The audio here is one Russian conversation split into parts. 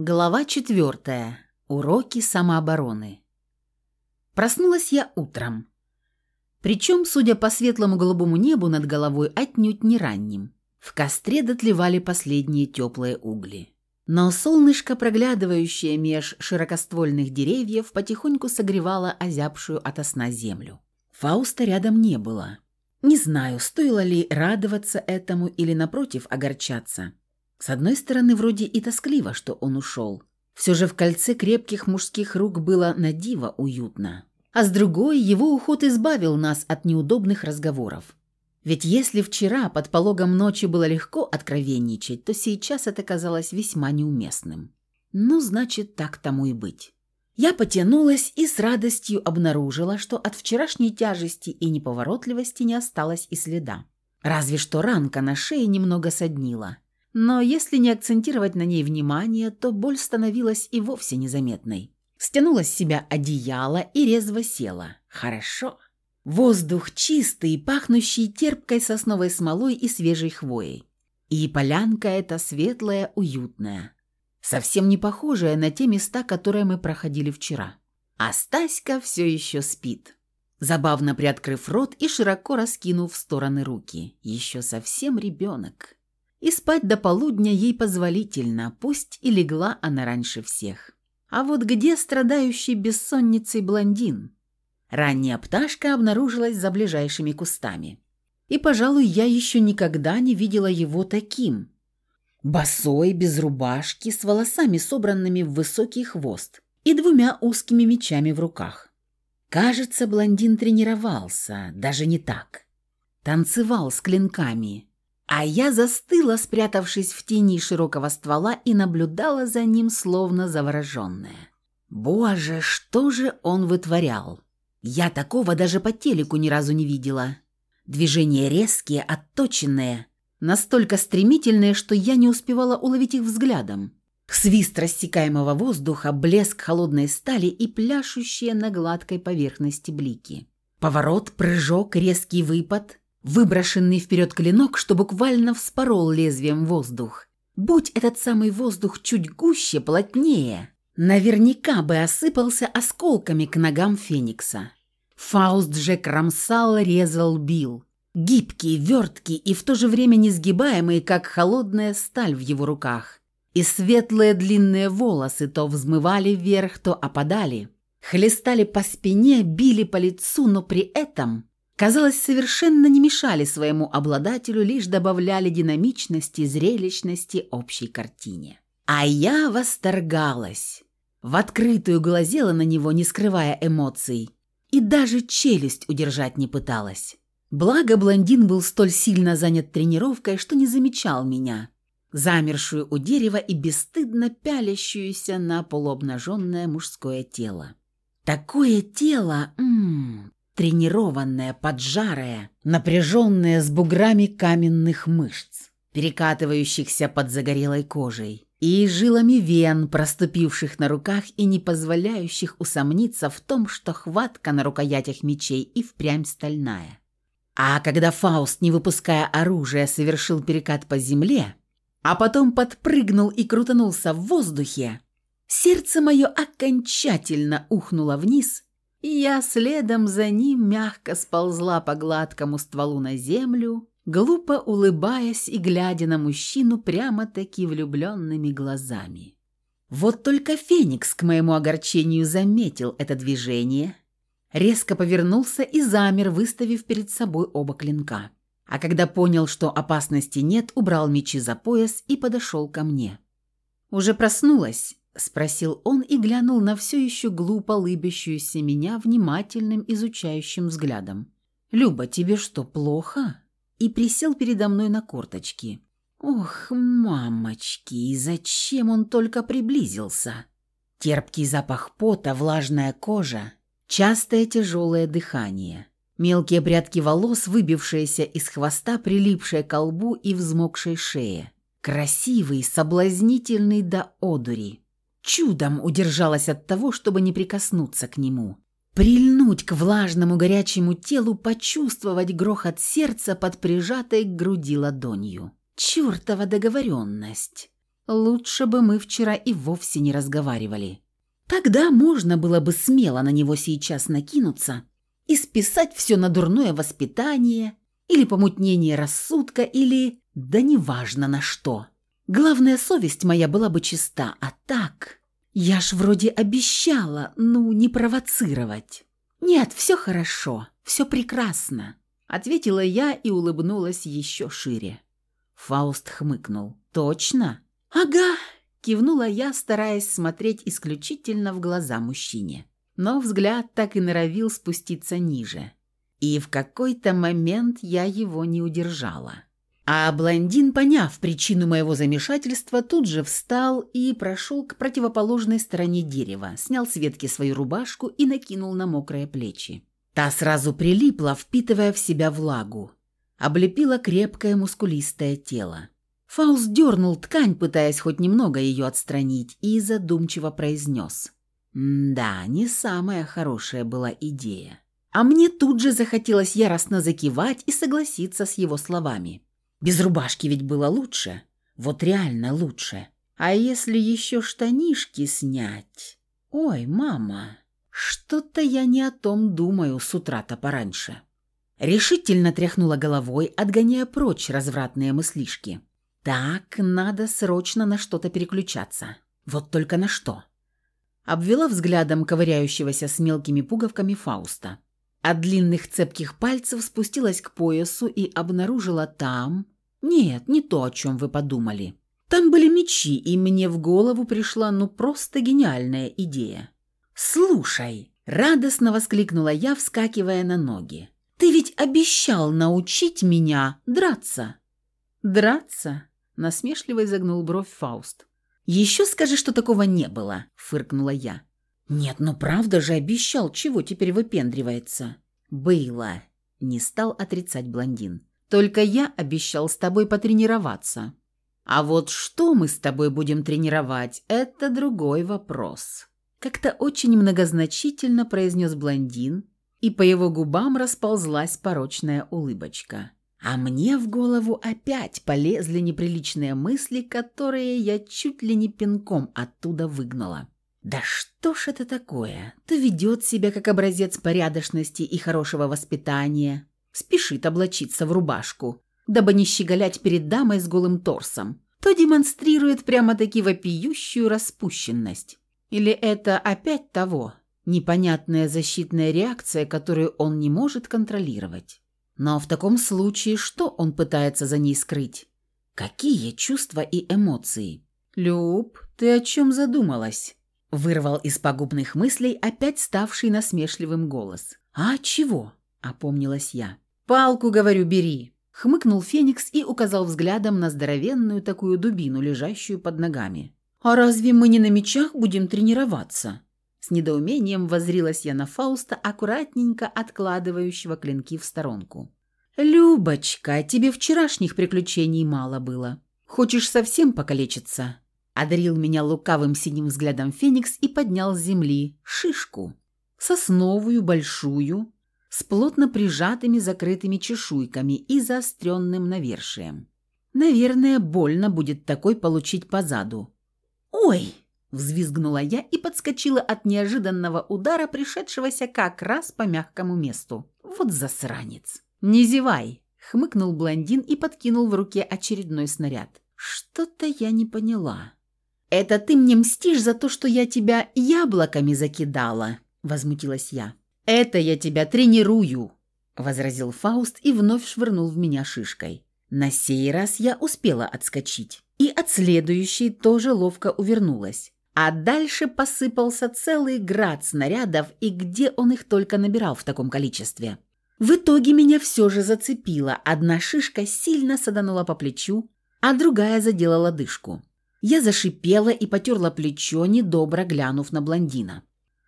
Глава четвертая. Уроки самообороны. Проснулась я утром. Причем, судя по светлому голубому небу над головой, отнюдь не ранним. В костре дотлевали последние теплые угли. Но солнышко, проглядывающее меж широкоствольных деревьев, потихоньку согревало озябшую ото сна землю. Фауста рядом не было. Не знаю, стоило ли радоваться этому или, напротив, огорчаться. С одной стороны, вроде и тоскливо, что он ушел. Все же в кольце крепких мужских рук было на диво уютно. А с другой, его уход избавил нас от неудобных разговоров. Ведь если вчера под пологом ночи было легко откровенничать, то сейчас это казалось весьма неуместным. Ну, значит, так тому и быть. Я потянулась и с радостью обнаружила, что от вчерашней тяжести и неповоротливости не осталось и следа. Разве что ранка на шее немного соднила – но если не акцентировать на ней внимание, то боль становилась и вовсе незаметной. Стянула с себя одеяло и резво села. Хорошо. Воздух чистый, пахнущий терпкой сосновой смолой и свежей хвоей. И полянка эта светлая, уютная. Совсем не похожая на те места, которые мы проходили вчера. А Стаська все еще спит. Забавно приоткрыв рот и широко раскинув в стороны руки. Еще совсем ребенок и спать до полудня ей позволительно, пусть и легла она раньше всех. А вот где страдающий бессонницей блондин? Ранняя пташка обнаружилась за ближайшими кустами. И, пожалуй, я еще никогда не видела его таким. Босой, без рубашки, с волосами, собранными в высокий хвост, и двумя узкими мечами в руках. Кажется, блондин тренировался, даже не так. Танцевал с клинками, а я застыла, спрятавшись в тени широкого ствола и наблюдала за ним, словно завороженная. Боже, что же он вытворял? Я такого даже по телеку ни разу не видела. Движения резкие, отточенные, настолько стремительные, что я не успевала уловить их взглядом. Свист рассекаемого воздуха, блеск холодной стали и пляшущие на гладкой поверхности блики. Поворот, прыжок, резкий выпад, Выброшенный вперед клинок, что буквально вспорол лезвием воздух. Будь этот самый воздух чуть гуще, плотнее, наверняка бы осыпался осколками к ногам Феникса. Фауст же кромсал, резал, бил. Гибкий, верткий и в то же время несгибаемый, как холодная сталь в его руках. И светлые длинные волосы то взмывали вверх, то опадали. Хлестали по спине, били по лицу, но при этом казалось, совершенно не мешали своему обладателю, лишь добавляли динамичности, зрелищности общей картине. А я восторгалась. В открытую глазела на него, не скрывая эмоций, и даже челюсть удержать не пыталась. Благо блондин был столь сильно занят тренировкой, что не замечал меня, замершую у дерева и бесстыдно пялящуюся на полуобнаженное мужское тело. Такое тело, м тренированная, поджарая, напряженная с буграми каменных мышц, перекатывающихся под загорелой кожей, и жилами вен, проступивших на руках и не позволяющих усомниться в том, что хватка на рукоятях мечей и впрямь стальная. А когда Фауст, не выпуская оружия, совершил перекат по земле, а потом подпрыгнул и крутанулся в воздухе, сердце мое окончательно ухнуло вниз – и я следом за ним мягко сползла по гладкому стволу на землю, глупо улыбаясь и глядя на мужчину прямо-таки влюбленными глазами. Вот только Феникс, к моему огорчению, заметил это движение, резко повернулся и замер, выставив перед собой оба клинка. А когда понял, что опасности нет, убрал мечи за пояс и подошел ко мне. Уже проснулась, Спросил он и глянул на все еще глупо лыбящуюся меня внимательным изучающим взглядом. «Люба, тебе что, плохо?» И присел передо мной на корточки. «Ох, мамочки, зачем он только приблизился?» Терпкий запах пота, влажная кожа, частое тяжелое дыхание. Мелкие прядки волос, выбившиеся из хвоста, прилипшие к лбу и взмокшей шее. Красивый, соблазнительный до одури чудом удержалась от того, чтобы не прикоснуться к нему. Прильнуть к влажному горячему телу, почувствовать грохот сердца под прижатой к груди ладонью. Чёртова договоренность. Лучше бы мы вчера и вовсе не разговаривали. Тогда можно было бы смело на него сейчас накинуться и списать все на дурное воспитание или помутнение рассудка, или... да неважно на что. Главная совесть моя была бы чиста, а так... Я ж вроде обещала, ну, не провоцировать. Нет, все хорошо, все прекрасно. Ответила я и улыбнулась еще шире. Фауст хмыкнул. «Точно?» «Ага», – кивнула я, стараясь смотреть исключительно в глаза мужчине. Но взгляд так и норовил спуститься ниже. И в какой-то момент я его не удержала. А блондин, поняв причину моего замешательства, тут же встал и прошел к противоположной стороне дерева, снял с ветки свою рубашку и накинул на мокрые плечи. Та сразу прилипла, впитывая в себя влагу. Облепила крепкое мускулистое тело. Фауст дернул ткань, пытаясь хоть немного ее отстранить, и задумчиво произнес. «Да, не самая хорошая была идея». А мне тут же захотелось яростно закивать и согласиться с его словами. Без рубашки ведь было лучше. Вот реально лучше. А если еще штанишки снять? Ой, мама, что-то я не о том думаю с утра-то пораньше. Решительно тряхнула головой, отгоняя прочь развратные мыслишки. Так, надо срочно на что-то переключаться. Вот только на что. Обвела взглядом ковыряющегося с мелкими пуговками Фауста. От длинных цепких пальцев спустилась к поясу и обнаружила там... Нет, не то, о чем вы подумали. Там были мечи, и мне в голову пришла ну просто гениальная идея. «Слушай!» – радостно воскликнула я, вскакивая на ноги. «Ты ведь обещал научить меня драться!» «Драться?» – насмешливо изогнул бровь Фауст. «Еще скажи, что такого не было!» – фыркнула я. «Нет, ну правда же обещал, чего теперь выпендривается?» «Было!» – не стал отрицать блондин. «Только я обещал с тобой потренироваться. А вот что мы с тобой будем тренировать – это другой вопрос». Как-то очень многозначительно произнес блондин, и по его губам расползлась порочная улыбочка. А мне в голову опять полезли неприличные мысли, которые я чуть ли не пинком оттуда выгнала. Да что ж это такое? То ведет себя как образец порядочности и хорошего воспитания, спешит облачиться в рубашку, дабы не щеголять перед дамой с голым торсом, то демонстрирует прямо-таки вопиющую распущенность. Или это опять того, непонятная защитная реакция, которую он не может контролировать. Но в таком случае что он пытается за ней скрыть? Какие чувства и эмоции? «Люб, ты о чем задумалась?» Вырвал из пагубных мыслей опять ставший насмешливым голос. «А чего?» – опомнилась я. «Палку, говорю, бери!» Хмыкнул Феникс и указал взглядом на здоровенную такую дубину, лежащую под ногами. «А разве мы не на мечах будем тренироваться?» С недоумением возрилась я на Фауста, аккуратненько откладывающего клинки в сторонку. «Любочка, тебе вчерашних приключений мало было. Хочешь совсем покалечиться?» Одарил меня лукавым синим взглядом Феникс и поднял с земли шишку. Сосновую, большую, с плотно прижатыми закрытыми чешуйками и заостренным навершием. Наверное, больно будет такой получить по заду. «Ой!» – взвизгнула я и подскочила от неожиданного удара, пришедшегося как раз по мягкому месту. «Вот засранец!» «Не зевай!» – хмыкнул блондин и подкинул в руке очередной снаряд. «Что-то я не поняла». «Это ты мне мстишь за то, что я тебя яблоками закидала?» – возмутилась я. «Это я тебя тренирую!» – возразил Фауст и вновь швырнул в меня шишкой. На сей раз я успела отскочить и от следующей тоже ловко увернулась. А дальше посыпался целый град снарядов, и где он их только набирал в таком количестве. В итоге меня все же зацепило. Одна шишка сильно саданула по плечу, а другая задела лодыжку. Я зашипела и потерла плечо, недобро глянув на блондина.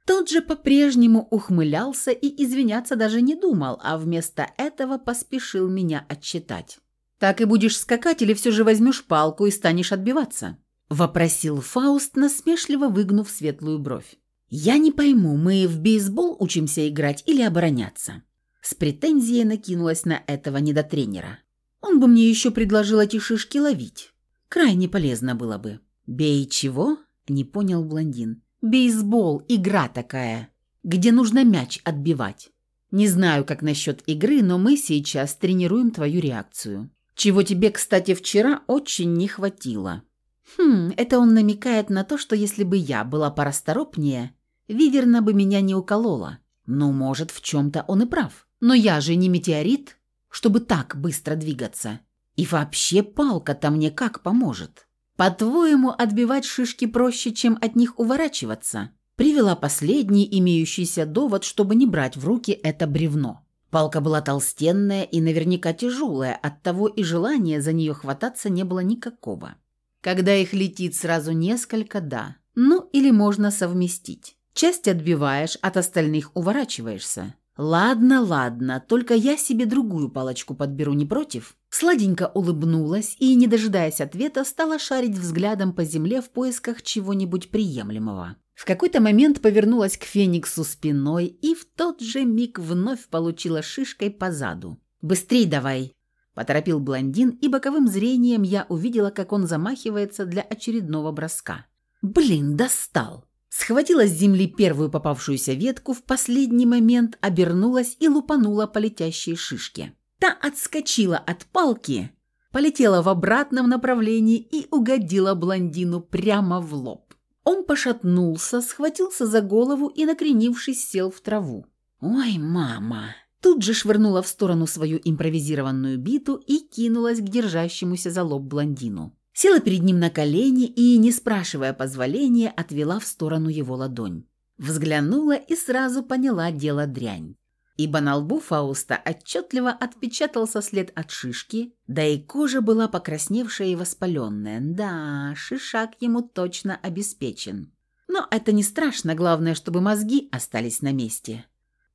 Тот же по-прежнему ухмылялся и извиняться даже не думал, а вместо этого поспешил меня отчитать. Так и будешь скакать или все же возьмешь палку и станешь отбиваться?» – вопросил Фауст, насмешливо выгнув светлую бровь. «Я не пойму, мы в бейсбол учимся играть или обороняться?» С претензией накинулась на этого недотренера. Он бы мне еще предложил эти шишки ловить. Крайне полезно было бы. «Бей чего?» – не понял блондин. «Бейсбол – игра такая, где нужно мяч отбивать. Не знаю, как насчет игры, но мы сейчас тренируем твою реакцию. Чего тебе, кстати, вчера очень не хватило». Хм, это он намекает на то, что если бы я была порасторопнее, Виверна бы меня не уколола. Ну, может, в чем-то он и прав. Но я же не метеорит, чтобы так быстро двигаться. И вообще палка-то мне как поможет? По-твоему, отбивать шишки проще, чем от них уворачиваться? Привела последний имеющийся довод, чтобы не брать в руки это бревно. Палка была толстенная и наверняка тяжелая, оттого и желания за нее хвататься не было никакого. Когда их летит сразу несколько, да. Ну, или можно совместить. Часть отбиваешь, от остальных уворачиваешься. «Ладно, ладно, только я себе другую палочку подберу, не против?» Сладенько улыбнулась и, не дожидаясь ответа, стала шарить взглядом по земле в поисках чего-нибудь приемлемого. В какой-то момент повернулась к Фениксу спиной и в тот же миг вновь получила шишкой по заду. «Быстрей давай!» – поторопил блондин, и боковым зрением я увидела, как он замахивается для очередного броска. «Блин, достал!» Схватила с земли первую попавшуюся ветку, в последний момент обернулась и лупанула по летящей шишке. Та отскочила от палки, полетела в обратном направлении и угодила блондину прямо в лоб. Он пошатнулся, схватился за голову и, накренившись, сел в траву. «Ой, мама!» Тут же швырнула в сторону свою импровизированную биту и кинулась к держащемуся за лоб блондину. Села перед ним на колени и, не спрашивая позволения, отвела в сторону его ладонь. Взглянула и сразу поняла дело дрянь. Ибо на лбу Фауста отчетливо отпечатался след от шишки, да и кожа была покрасневшая и воспаленная. Да, шишак ему точно обеспечен. Но это не страшно, главное, чтобы мозги остались на месте.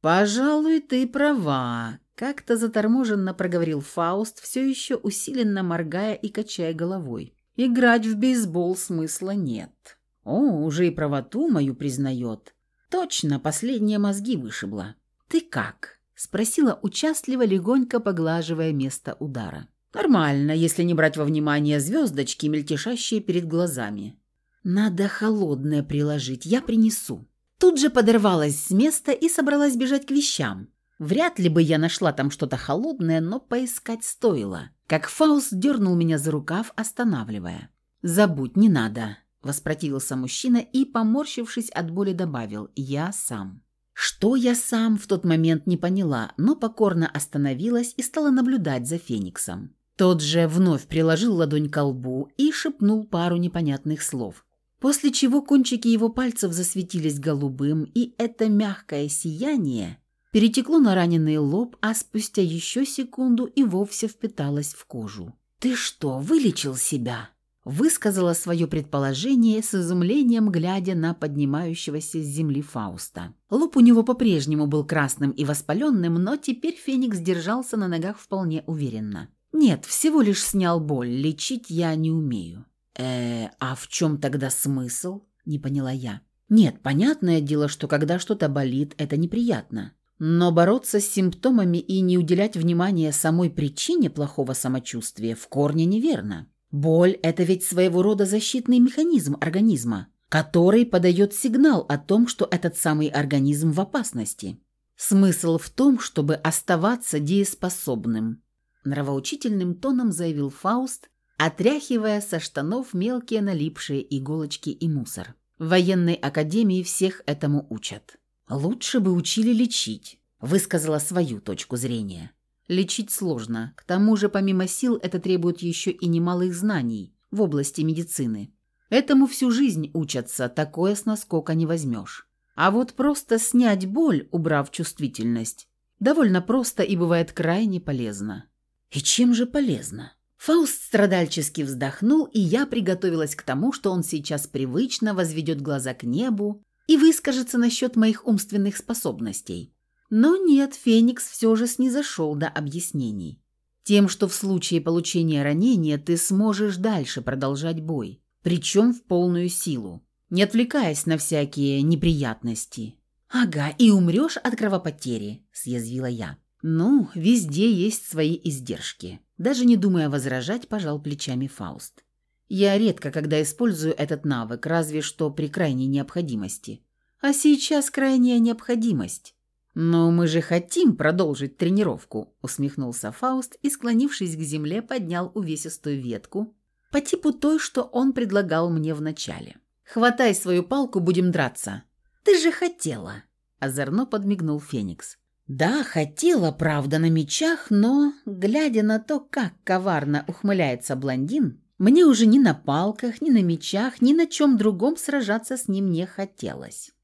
«Пожалуй, ты права», как-то заторможенно проговорил Фауст, все еще усиленно моргая и качая головой. «Играть в бейсбол смысла нет. О, уже и правоту мою признает. Точно, последние мозги вышибла. Ты как?» – спросила участливо, легонько поглаживая место удара. «Нормально, если не брать во внимание звездочки, мельтешащие перед глазами. Надо холодное приложить, я принесу». Тут же подорвалась с места и собралась бежать к вещам. Вряд ли бы я нашла там что-то холодное, но поискать стоило. Как Фауст дернул меня за рукав, останавливая. «Забудь, не надо», – воспротивился мужчина и, поморщившись от боли, добавил «я сам». Что я сам в тот момент не поняла, но покорно остановилась и стала наблюдать за Фениксом. Тот же вновь приложил ладонь к лбу и шепнул пару непонятных слов. После чего кончики его пальцев засветились голубым, и это мягкое сияние перетекло на раненый лоб, а спустя еще секунду и вовсе впиталось в кожу. «Ты что, вылечил себя?» Высказала свое предположение с изумлением, глядя на поднимающегося с земли Фауста. Лоб у него по-прежнему был красным и воспаленным, но теперь Феникс держался на ногах вполне уверенно. «Нет, всего лишь снял боль, лечить я не умею». «Э, а в чем тогда смысл?» – не поняла я. «Нет, понятное дело, что когда что-то болит, это неприятно. Но бороться с симптомами и не уделять внимания самой причине плохого самочувствия в корне неверно. Боль – это ведь своего рода защитный механизм организма, который подает сигнал о том, что этот самый организм в опасности. Смысл в том, чтобы оставаться дееспособным. Нравоучительным тоном заявил Фауст, отряхивая со штанов мелкие налипшие иголочки и мусор. В военной академии всех этому учат. «Лучше бы учили лечить», – высказала свою точку зрения. «Лечить сложно. К тому же, помимо сил, это требует еще и немалых знаний в области медицины. Этому всю жизнь учатся, такое с наскока не возьмешь. А вот просто снять боль, убрав чувствительность, довольно просто и бывает крайне полезно». «И чем же полезно?» Фауст страдальчески вздохнул, и я приготовилась к тому, что он сейчас привычно возведет глаза к небу и выскажется насчет моих умственных способностей. Но нет, Феникс все же снизошел до объяснений. Тем, что в случае получения ранения ты сможешь дальше продолжать бой, причем в полную силу, не отвлекаясь на всякие неприятности. «Ага, и умрешь от кровопотери», – съязвила я. «Ну, везде есть свои издержки». Даже не думая возражать, пожал плечами Фауст. Я редко когда использую этот навык, разве что при крайней необходимости. А сейчас крайняя необходимость. «Но мы же хотим продолжить тренировку», – усмехнулся Фауст и, склонившись к земле, поднял увесистую ветку по типу той, что он предлагал мне вначале. «Хватай свою палку, будем драться». «Ты же хотела», – озорно подмигнул Феникс. «Да, хотела, правда, на мечах, но, глядя на то, как коварно ухмыляется блондин, мне уже ни на палках, ни на мечах, ни на чем другом сражаться с ним не хотелось».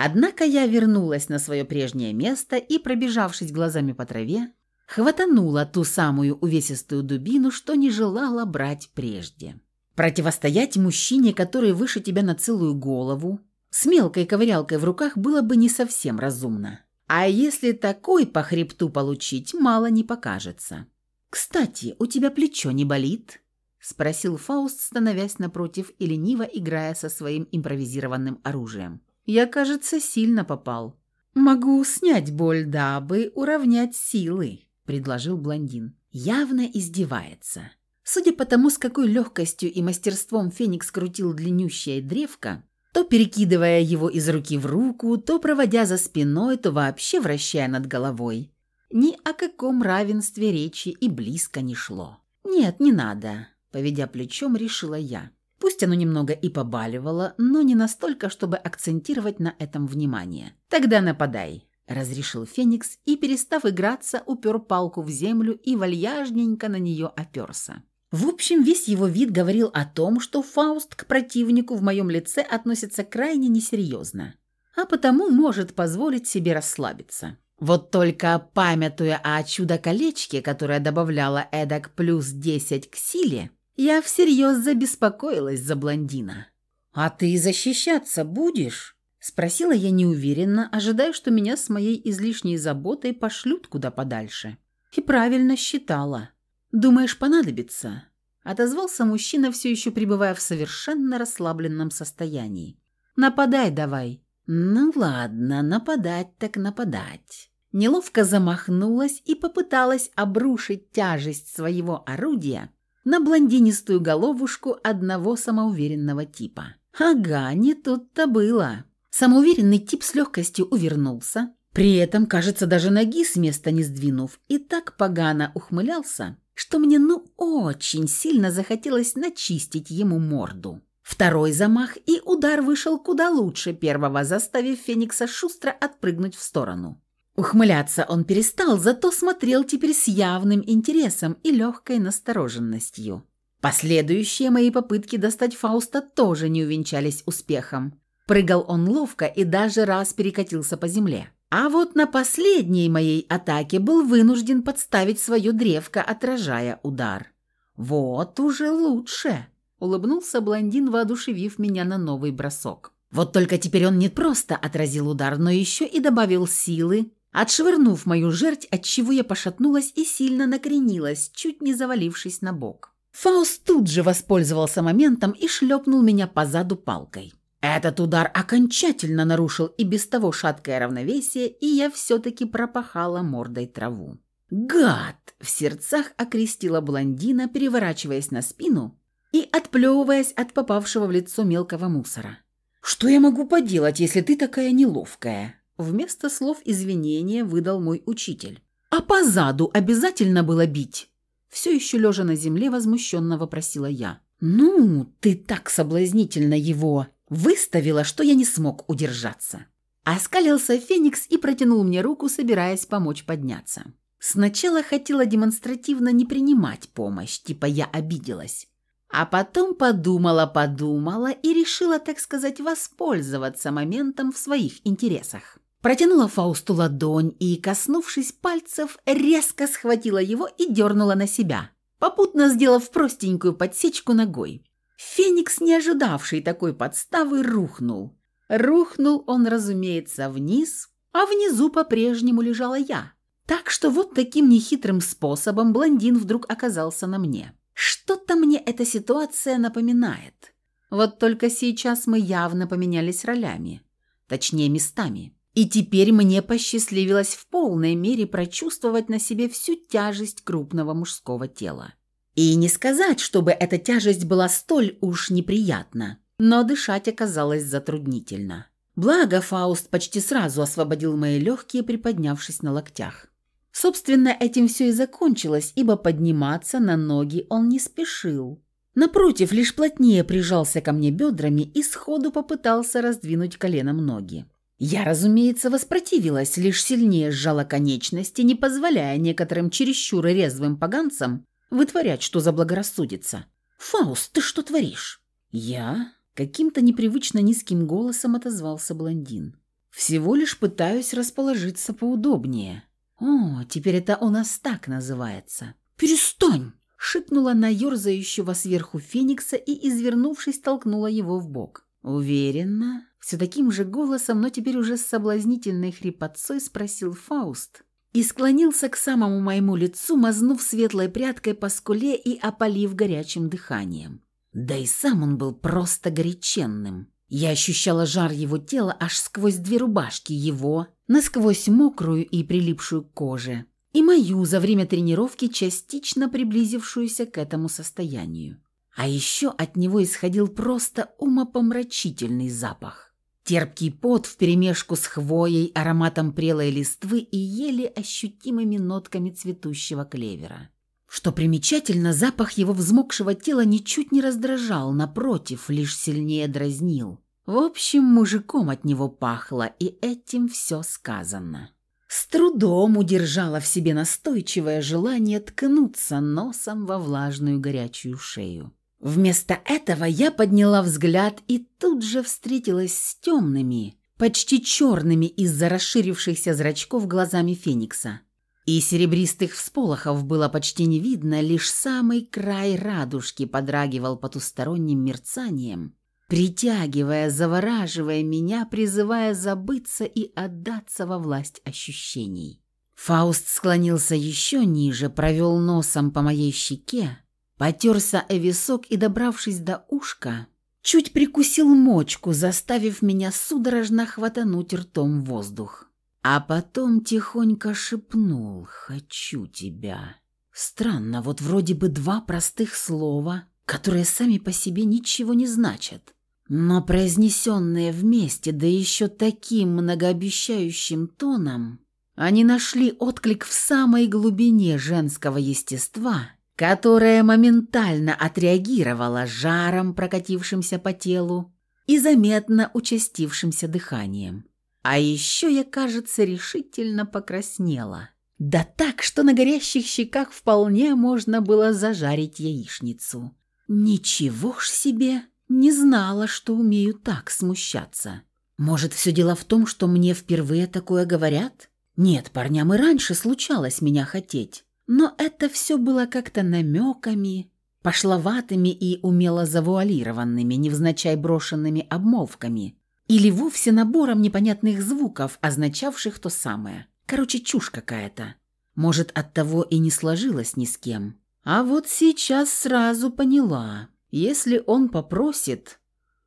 Однако я вернулась на свое прежнее место и, пробежавшись глазами по траве, хватанула ту самую увесистую дубину, что не желала брать прежде. Противостоять мужчине, который выше тебя на целую голову, с мелкой ковырялкой в руках было бы не совсем разумно. А если такой по хребту получить, мало не покажется. «Кстати, у тебя плечо не болит?» – спросил Фауст, становясь напротив и лениво играя со своим импровизированным оружием. Я, кажется, сильно попал. Могу снять боль, дабы уравнять силы, предложил блондин. Явно издевается. Судя по тому, с какой легкостью и мастерством Феникс крутил длиннющее древко, то перекидывая его из руки в руку, то проводя за спиной, то вообще вращая над головой. Ни о каком равенстве речи и близко не шло. «Нет, не надо», — поведя плечом, решила я. Пусть оно немного и побаливало, но не настолько, чтобы акцентировать на этом внимание. «Тогда нападай», – разрешил Феникс и, перестав играться, упер палку в землю и вальяжненько на нее оперся. В общем, весь его вид говорил о том, что Фауст к противнику в моем лице относится крайне несерьезно, а потому может позволить себе расслабиться. Вот только памятуя о чудо-колечке, которое добавляло эдак плюс 10 к силе, я всерьез забеспокоилась за блондина. «А ты защищаться будешь?» Спросила я неуверенно, ожидая, что меня с моей излишней заботой пошлют куда подальше. И правильно считала. «Думаешь, понадобится?» Отозвался мужчина, все еще пребывая в совершенно расслабленном состоянии. «Нападай давай». «Ну ладно, нападать так нападать». Неловко замахнулась и попыталась обрушить тяжесть своего орудия на блондинистую головушку одного самоуверенного типа. Ага, не тут-то было. Самоуверенный тип с легкостью увернулся, при этом, кажется, даже ноги с места не сдвинув, и так погано ухмылялся, что мне ну очень сильно захотелось начистить ему морду. Второй замах, и удар вышел куда лучше первого, заставив Феникса шустро отпрыгнуть в сторону. Ухмыляться он перестал, зато смотрел теперь с явным интересом и легкой настороженностью. Последующие мои попытки достать Фауста тоже не увенчались успехом. Прыгал он ловко и даже раз перекатился по земле. А вот на последней моей атаке был вынужден подставить свое древко, отражая удар. «Вот уже лучше!» – улыбнулся блондин, воодушевив меня на новый бросок. Вот только теперь он не просто отразил удар, но еще и добавил силы, отшвырнув мою жерть, отчего я пошатнулась и сильно накренилась, чуть не завалившись на бок. Фауст тут же воспользовался моментом и шлепнул меня по заду палкой. Этот удар окончательно нарушил и без того шаткое равновесие, и я все-таки пропахала мордой траву. «Гад!» – в сердцах окрестила блондина, переворачиваясь на спину и отплевываясь от попавшего в лицо мелкого мусора. «Что я могу поделать, если ты такая неловкая?» Вместо слов извинения выдал мой учитель. «А по заду обязательно было бить?» Все еще лежа на земле возмущенно вопросила я. «Ну, ты так соблазнительно его выставила, что я не смог удержаться». Оскалился Феникс и протянул мне руку, собираясь помочь подняться. Сначала хотела демонстративно не принимать помощь, типа я обиделась. А потом подумала-подумала и решила, так сказать, воспользоваться моментом в своих интересах. Протянула Фаусту ладонь и, коснувшись пальцев, резко схватила его и дернула на себя, попутно сделав простенькую подсечку ногой. Феникс, не ожидавший такой подставы, рухнул. Рухнул он, разумеется, вниз, а внизу по-прежнему лежала я. Так что вот таким нехитрым способом блондин вдруг оказался на мне. Что-то мне эта ситуация напоминает. Вот только сейчас мы явно поменялись ролями. Точнее, местами. И теперь мне посчастливилось в полной мере прочувствовать на себе всю тяжесть крупного мужского тела. И не сказать, чтобы эта тяжесть была столь уж неприятна, но дышать оказалось затруднительно. Благо, Фауст почти сразу освободил мои легкие, приподнявшись на локтях. Собственно, этим все и закончилось, ибо подниматься на ноги он не спешил. Напротив, лишь плотнее прижался ко мне бедрами и сходу попытался раздвинуть коленом ноги. Я, разумеется, воспротивилась, лишь сильнее сжала конечности, не позволяя некоторым чересчур резвым поганцам вытворять, что заблагорассудится. «Фауст, ты что творишь?» «Я?» — каким-то непривычно низким голосом отозвался блондин. «Всего лишь пытаюсь расположиться поудобнее». «О, теперь это у нас так называется». «Перестань!» — шикнула на ерзающего сверху феникса и, извернувшись, толкнула его в бок. Уверенно, все таким же голосом, но теперь уже с соблазнительной хрипотцой спросил Фауст и склонился к самому моему лицу, мазнув светлой прядкой по скуле и опалив горячим дыханием. Да и сам он был просто горяченным. Я ощущала жар его тела аж сквозь две рубашки его, насквозь мокрую и прилипшую к коже, и мою за время тренировки, частично приблизившуюся к этому состоянию. А еще от него исходил просто умопомрачительный запах. Терпкий пот вперемешку с хвоей, ароматом прелой листвы и еле ощутимыми нотками цветущего клевера. Что примечательно, запах его взмокшего тела ничуть не раздражал, напротив, лишь сильнее дразнил. В общем, мужиком от него пахло, и этим все сказано. С трудом удержала в себе настойчивое желание ткнуться носом во влажную горячую шею. Вместо этого я подняла взгляд и тут же встретилась с темными, почти черными из-за расширившихся зрачков глазами Феникса. И серебристых всполохов было почти не видно, лишь самый край радужки подрагивал потусторонним мерцанием, притягивая, завораживая меня, призывая забыться и отдаться во власть ощущений. Фауст склонился еще ниже, провел носом по моей щеке, Потерся о висок и, добравшись до ушка, чуть прикусил мочку, заставив меня судорожно хватануть ртом воздух. А потом тихонько шепнул «Хочу тебя». Странно, вот вроде бы два простых слова, которые сами по себе ничего не значат, но произнесенные вместе, да еще таким многообещающим тоном, они нашли отклик в самой глубине женского естества которая моментально отреагировала жаром, прокатившимся по телу, и заметно участившимся дыханием. А еще я, кажется, решительно покраснела. Да так, что на горящих щеках вполне можно было зажарить яичницу. Ничего ж себе, не знала, что умею так смущаться. Может, все дело в том, что мне впервые такое говорят? Нет, парням и раньше случалось меня хотеть. Но это все было как-то намеками, пошловатыми и умело завуалированными, невзначай брошенными обмовками, или вовсе набором непонятных звуков, означавших то самое. Короче, чушь какая-то. Может, от того и не сложилось ни с кем. А вот сейчас сразу поняла. Если он попросит,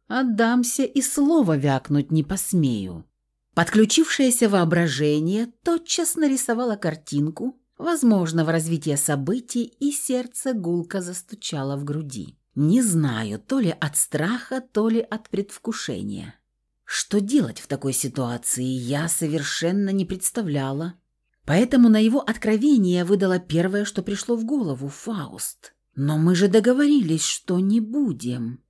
отдамся и слова вякнуть не посмею. Подключившееся воображение тотчас нарисовало картинку, возможного развития событий, и сердце гулко застучало в груди. Не знаю, то ли от страха, то ли от предвкушения. Что делать в такой ситуации, я совершенно не представляла. Поэтому на его откровение выдала первое, что пришло в голову – Фауст. Но мы же договорились, что не будем.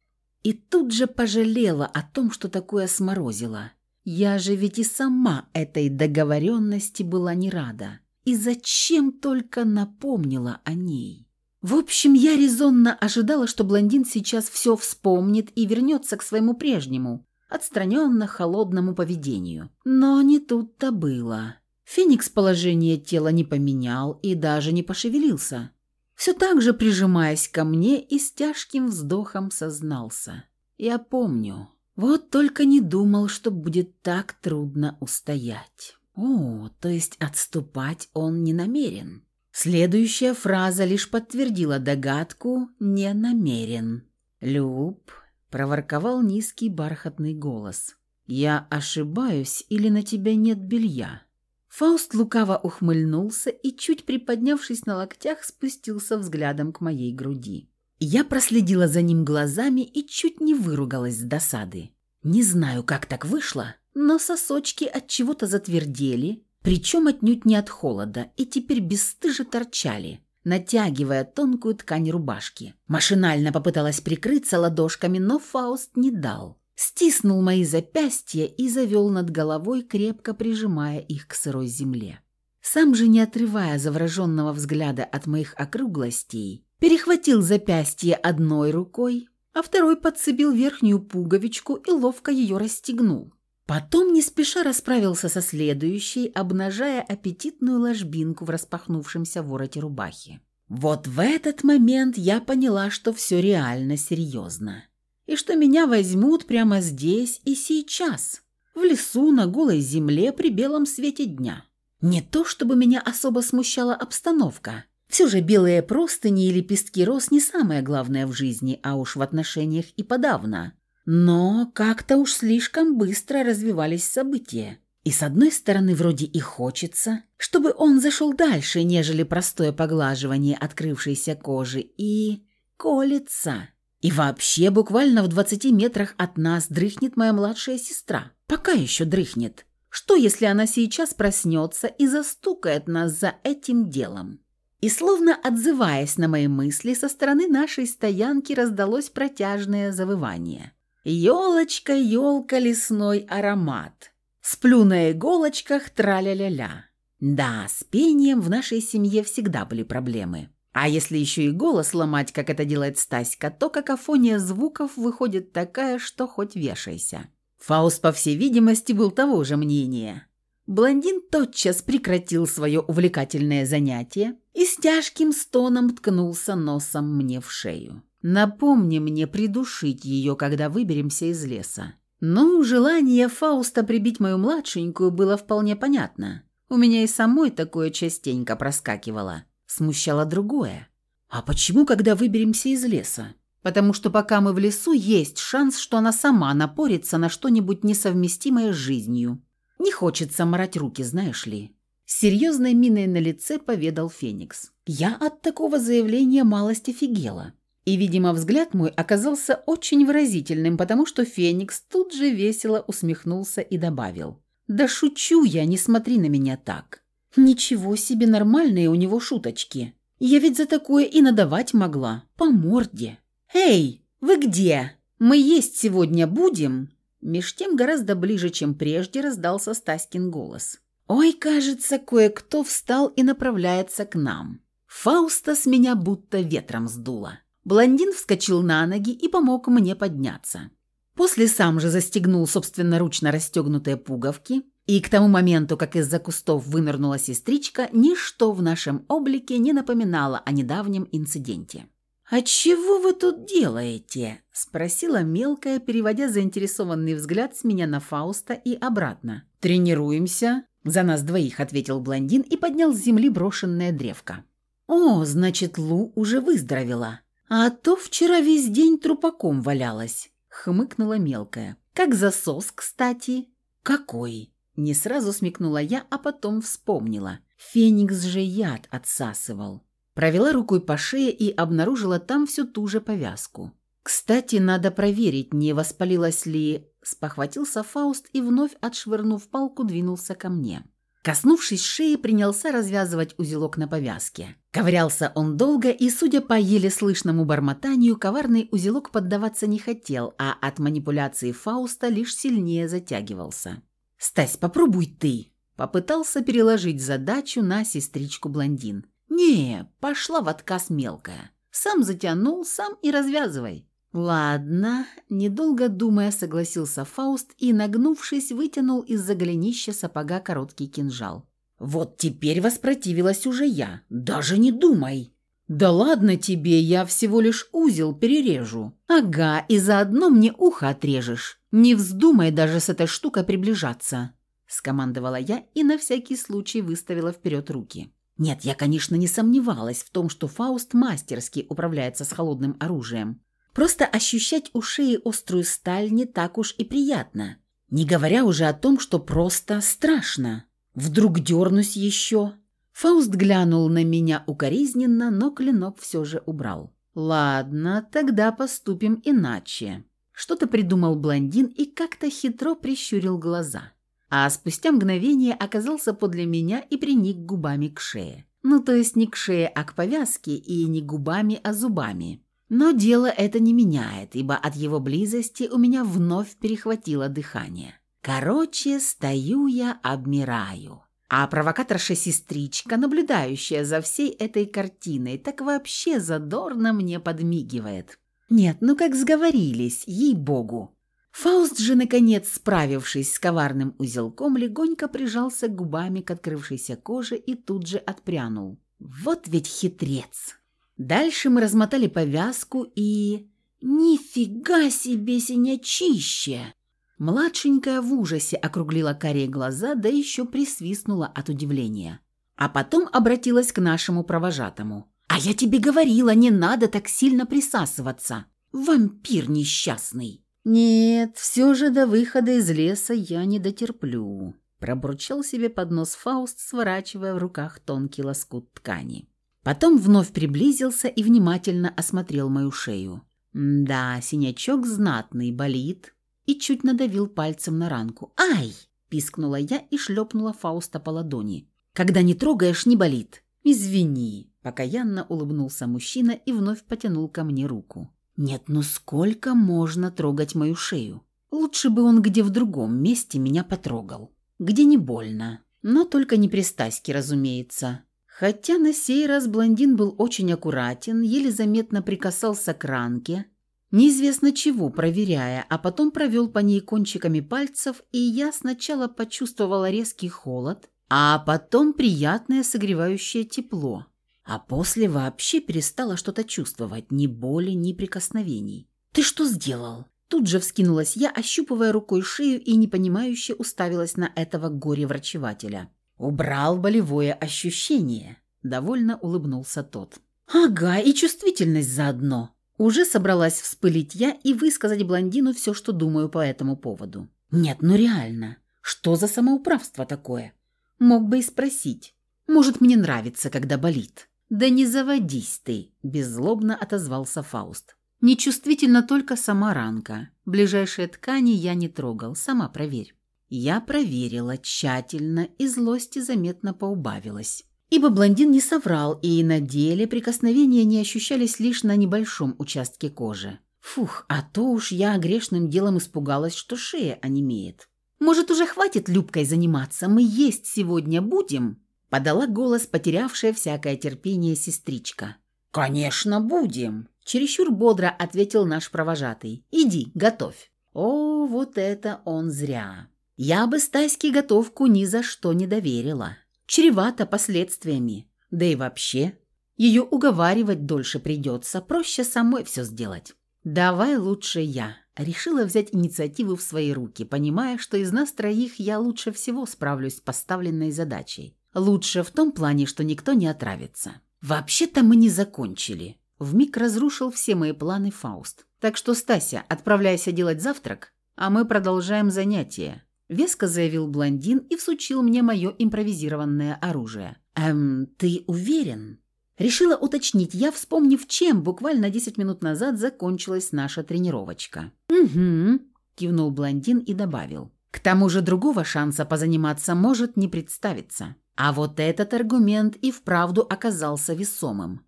И тут же пожалела о том, что такое сморозила. Я же ведь и сама этой договоренности была не рада. И зачем только напомнила о ней? В общем, я резонно ожидала, что блондин сейчас все вспомнит и вернется к своему прежнему, отстраненно холодному поведению. Но не тут-то было. Феникс положение тела не поменял и даже не пошевелился. Все так же прижимаясь ко мне и с тяжким вздохом сознался. Я помню. Вот только не думал, что будет так трудно устоять. О, то есть отступать он не намерен. Следующая фраза лишь подтвердила догадку «не намерен». «Люб», — проворковал низкий бархатный голос, — «я ошибаюсь или на тебя нет белья?» Фауст лукаво ухмыльнулся и, чуть приподнявшись на локтях, спустился взглядом к моей груди. Я проследила за ним глазами и чуть не выругалась с досады. Не знаю, как так вышло, но сосочки от чего-то затвердели, причем отнюдь не от холода, и теперь бесстыже торчали, натягивая тонкую ткань рубашки. Машинально попыталась прикрыться ладошками, но Фауст не дал. Стиснул мои запястья и завел над головой, крепко прижимая их к сырой земле. Сам же, не отрывая завороженного взгляда от моих округлостей, перехватил запястье одной рукой, а второй подцепил верхнюю пуговичку и ловко ее расстегнул. Потом не спеша расправился со следующей, обнажая аппетитную ложбинку в распахнувшемся вороте рубахи. Вот в этот момент я поняла, что все реально серьезно. И что меня возьмут прямо здесь и сейчас, в лесу на голой земле при белом свете дня. Не то чтобы меня особо смущала обстановка. Все же белые простыни и лепестки роз не самое главное в жизни, а уж в отношениях и подавно. Но как-то уж слишком быстро развивались события. И с одной стороны, вроде и хочется, чтобы он зашел дальше, нежели простое поглаживание открывшейся кожи, и колется. И вообще, буквально в 20 метрах от нас дрыхнет моя младшая сестра. Пока еще дрыхнет. Что, если она сейчас проснется и застукает нас за этим делом? И словно отзываясь на мои мысли, со стороны нашей стоянки раздалось протяжное завывание. Елочка, елка, лесной аромат. Сплю на иголочках, траля-ля-ля. Да, с пением в нашей семье всегда были проблемы. А если еще и голос ломать, как это делает Стаська, то какофония звуков выходит такая, что хоть вешайся. Фауст, по всей видимости, был того же мнения. Блондин тотчас прекратил свое увлекательное занятие и с тяжким стоном ткнулся носом мне в шею. Напомни мне придушить ее, когда выберемся из леса. Ну, желание Фауста прибить мою младшенькую было вполне понятно. У меня и самой такое частенько проскакивало. Смущало другое. А почему, когда выберемся из леса? Потому что пока мы в лесу, есть шанс, что она сама напорится на что-нибудь несовместимое с жизнью. Не хочется морать руки, знаешь ли. Серьезной миной на лице поведал Феникс. Я от такого заявления малость офигела. И, видимо, взгляд мой оказался очень выразительным, потому что Феникс тут же весело усмехнулся и добавил. «Да шучу я, не смотри на меня так. Ничего себе нормальные у него шуточки. Я ведь за такое и надавать могла. По морде. Эй, вы где? Мы есть сегодня будем?» Меж тем гораздо ближе, чем прежде, раздался Стаськин голос. «Ой, кажется, кое-кто встал и направляется к нам. Фауста с меня будто ветром сдуло». Блондин вскочил на ноги и помог мне подняться. После сам же застегнул собственноручно расстегнутые пуговки, и к тому моменту, как из-за кустов вынырнула сестричка, ничто в нашем облике не напоминало о недавнем инциденте. «А чего вы тут делаете?» – спросила мелкая, переводя заинтересованный взгляд с меня на Фауста и обратно. «Тренируемся?» – за нас двоих ответил блондин и поднял с земли брошенное древко. «О, значит, Лу уже выздоровела. «А то вчера весь день трупаком валялась», — хмыкнула мелкая. «Как засос, кстати». «Какой?» Не сразу смекнула я, а потом вспомнила. Феникс же яд отсасывал. Провела рукой по шее и обнаружила там всю ту же повязку. «Кстати, надо проверить, не воспалилась ли...» Спохватился Фауст и, вновь отшвырнув палку, двинулся ко мне. Коснувшись шеи, принялся развязывать узелок на повязке. Ковырялся он долго, и, судя по еле слышному бормотанию, коварный узелок поддаваться не хотел, а от манипуляции Фауста лишь сильнее затягивался. «Стась, попробуй ты!» Попытался переложить задачу на сестричку-блондин. «Не, пошла в отказ мелкая. Сам затянул, сам и развязывай». «Ладно», – недолго думая, согласился Фауст и, нагнувшись, вытянул из-за голенища сапога короткий кинжал. «Вот теперь воспротивилась уже я. Даже не думай!» «Да ладно тебе, я всего лишь узел перережу». «Ага, и заодно мне ухо отрежешь. Не вздумай даже с этой штукой приближаться», – скомандовала я и на всякий случай выставила вперед руки. Нет, я, конечно, не сомневалась в том, что Фауст мастерски управляется с холодным оружием. Просто ощущать у шеи острую сталь не так уж и приятно. Не говоря уже о том, что просто страшно. Вдруг дернусь еще?» Фауст глянул на меня укоризненно, но клинок все же убрал. «Ладно, тогда поступим иначе». Что-то придумал блондин и как-то хитро прищурил глаза. А спустя мгновение оказался подле меня и приник губами к шее. Ну, то есть не к шее, а к повязке, и не губами, а зубами. Но дело это не меняет, ибо от его близости у меня вновь перехватило дыхание. Короче, стою я, обмираю. А провокаторша-сестричка, наблюдающая за всей этой картиной, так вообще задорно мне подмигивает. Нет, ну как сговорились, ей-богу. Фауст же, наконец, справившись с коварным узелком, легонько прижался губами к открывшейся коже и тут же отпрянул. Вот ведь хитрец! Дальше мы размотали повязку и... Нифига себе синячище! Младшенькая в ужасе округлила карие глаза, да еще присвистнула от удивления. А потом обратилась к нашему провожатому. «А я тебе говорила, не надо так сильно присасываться! Вампир несчастный!» «Нет, все же до выхода из леса я не дотерплю», – пробурчал себе под нос Фауст, сворачивая в руках тонкий лоскут ткани. Потом вновь приблизился и внимательно осмотрел мою шею. Да, синячок знатный, болит. И чуть надавил пальцем на ранку. «Ай!» – пискнула я и шлепнула Фауста по ладони. «Когда не трогаешь, не болит». «Извини», – покаянно улыбнулся мужчина и вновь потянул ко мне руку. Нет, ну сколько можно трогать мою шею? Лучше бы он где в другом месте меня потрогал. Где не больно. Но только не при Стаське, разумеется. Хотя на сей раз блондин был очень аккуратен, еле заметно прикасался к ранке, неизвестно чего проверяя, а потом провел по ней кончиками пальцев, и я сначала почувствовала резкий холод, а потом приятное согревающее тепло а после вообще перестала что-то чувствовать, ни боли, ни прикосновений. «Ты что сделал?» Тут же вскинулась я, ощупывая рукой шею и непонимающе уставилась на этого горе-врачевателя. «Убрал болевое ощущение», — довольно улыбнулся тот. «Ага, и чувствительность заодно». Уже собралась вспылить я и высказать блондину все, что думаю по этому поводу. «Нет, ну реально, что за самоуправство такое?» Мог бы и спросить. «Может, мне нравится, когда болит». «Да не заводись ты», – беззлобно отозвался Фауст. «Нечувствительно только сама ранка. Ближайшие ткани я не трогал, сама проверь». Я проверила тщательно, и злости заметно поубавилась. Ибо блондин не соврал, и на деле прикосновения не ощущались лишь на небольшом участке кожи. Фух, а то уж я грешным делом испугалась, что шея онемеет. «Может, уже хватит Любкой заниматься? Мы есть сегодня будем?» подала голос потерявшая всякое терпение сестричка. «Конечно, будем!» – чересчур бодро ответил наш провожатый. «Иди, готовь». О, вот это он зря. Я бы Стаське готовку ни за что не доверила. Чревато последствиями. Да и вообще, ее уговаривать дольше придется, проще самой все сделать. «Давай лучше я», – решила взять инициативу в свои руки, понимая, что из нас троих я лучше всего справлюсь с поставленной задачей. Лучше в том плане, что никто не отравится. Вообще-то мы не закончили. Вмиг разрушил все мои планы Фауст. Так что, Стася, отправляйся делать завтрак, а мы продолжаем занятие. Веско заявил блондин и всучил мне мое импровизированное оружие. «Эм, ты уверен?» Решила уточнить я, вспомнив, чем буквально 10 минут назад закончилась наша тренировочка. «Угу», – кивнул блондин и добавил. «К тому же другого шанса позаниматься может не представиться». А вот этот аргумент и вправду оказался весомым.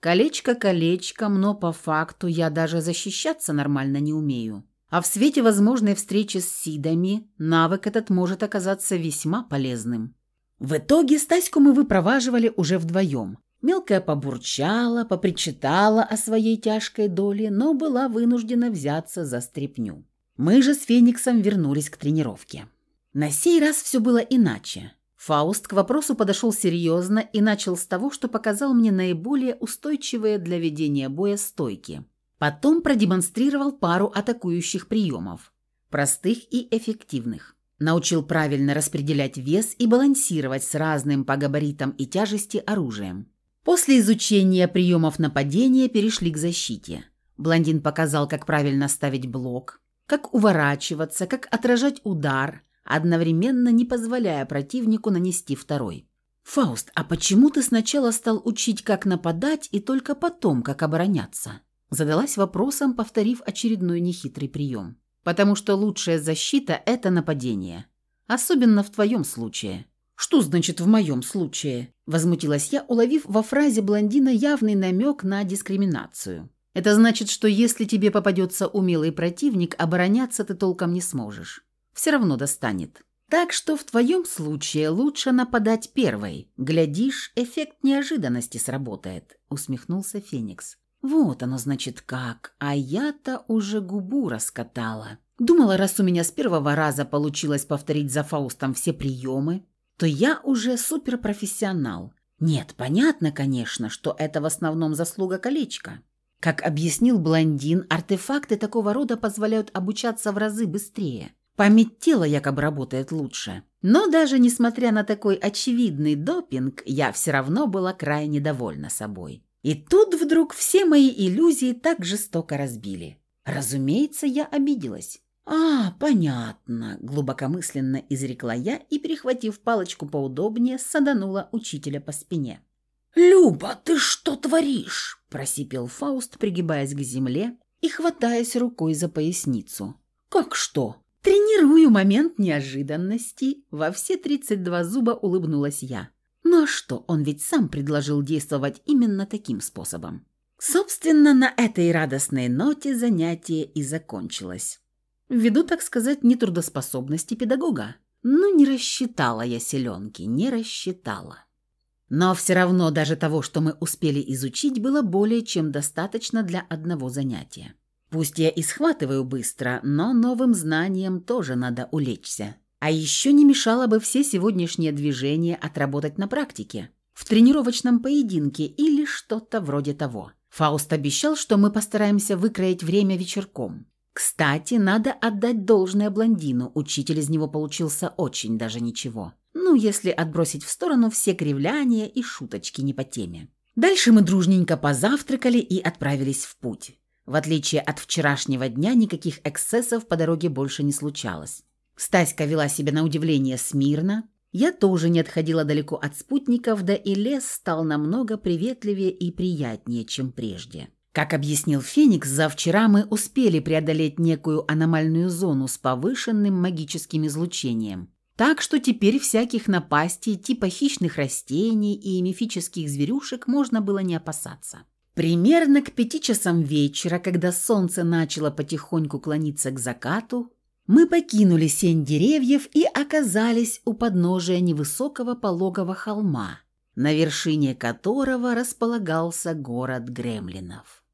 Колечко колечком, но по факту я даже защищаться нормально не умею. А в свете возможной встречи с Сидами навык этот может оказаться весьма полезным. В итоге Стаську мы выпроваживали уже вдвоем. Мелкая побурчала, попричитала о своей тяжкой доле, но была вынуждена взяться за стряпню. Мы же с Фениксом вернулись к тренировке. На сей раз все было иначе. Фауст к вопросу подошел серьезно и начал с того, что показал мне наиболее устойчивые для ведения боя стойки. Потом продемонстрировал пару атакующих приемов, простых и эффективных. Научил правильно распределять вес и балансировать с разным по габаритам и тяжести оружием. После изучения приемов нападения перешли к защите. Блондин показал, как правильно ставить блок, как уворачиваться, как отражать удар – одновременно не позволяя противнику нанести второй. «Фауст, а почему ты сначала стал учить, как нападать, и только потом, как обороняться?» Задалась вопросом, повторив очередной нехитрый прием. «Потому что лучшая защита – это нападение. Особенно в твоем случае». «Что значит «в моем случае»?» – возмутилась я, уловив во фразе блондина явный намек на дискриминацию. «Это значит, что если тебе попадется умелый противник, обороняться ты толком не сможешь. Все равно достанет. Так что в твоем случае лучше нападать первой. Глядишь, эффект неожиданности сработает», – усмехнулся Феникс. «Вот оно, значит, как. А я-то уже губу раскатала. Думала, раз у меня с первого раза получилось повторить за Фаустом все приемы, то я уже суперпрофессионал. Нет, понятно, конечно, что это в основном заслуга колечка. Как объяснил блондин, артефакты такого рода позволяют обучаться в разы быстрее. Память тела якобы работает лучше. Но даже несмотря на такой очевидный допинг, я все равно была крайне довольна собой. И тут вдруг все мои иллюзии так жестоко разбили. Разумеется, я обиделась. «А, понятно», – глубокомысленно изрекла я и, перехватив палочку поудобнее, саданула учителя по спине. «Люба, ты что творишь?» – просипел Фауст, пригибаясь к земле и хватаясь рукой за поясницу. «Как что?» «Тренирую момент неожиданности», – во все тридцать два зуба улыбнулась я. «Ну а что, он ведь сам предложил действовать именно таким способом». Собственно, на этой радостной ноте занятие и закончилось ввиду, так сказать, нетрудоспособности педагога. Но не рассчитала я селенки, не рассчитала. Но все равно даже того, что мы успели изучить, было более чем достаточно для одного занятия. Пусть я и схватываю быстро, но новым знаниям тоже надо улечься. А еще не мешало бы все сегодняшние движения отработать на практике, в тренировочном поединке или что-то вроде того. Фауст обещал, что мы постараемся выкроить время вечерком. Кстати, надо отдать должное блондину, учитель из него получился очень даже ничего. Ну, если отбросить в сторону все кривляния и шуточки не по теме. Дальше мы дружненько позавтракали и отправились в путь. В отличие от вчерашнего дня, никаких эксцессов по дороге больше не случалось. Стаська вела себя на удивление смирно. Я тоже не отходила далеко от спутников, да и лес стал намного приветливее и приятнее, чем прежде. Как объяснил Феникс, за вчера мы успели преодолеть некую аномальную зону с повышенным магическим излучением. Так что теперь всяких напастей типа хищных растений и мифических зверюшек можно было не опасаться. Примерно к пяти часам вечера, когда солнце начало потихоньку клониться к закату, мы покинули сень деревьев и оказались у подножия невысокого пологого холма, на вершине которого располагался город гремлинов.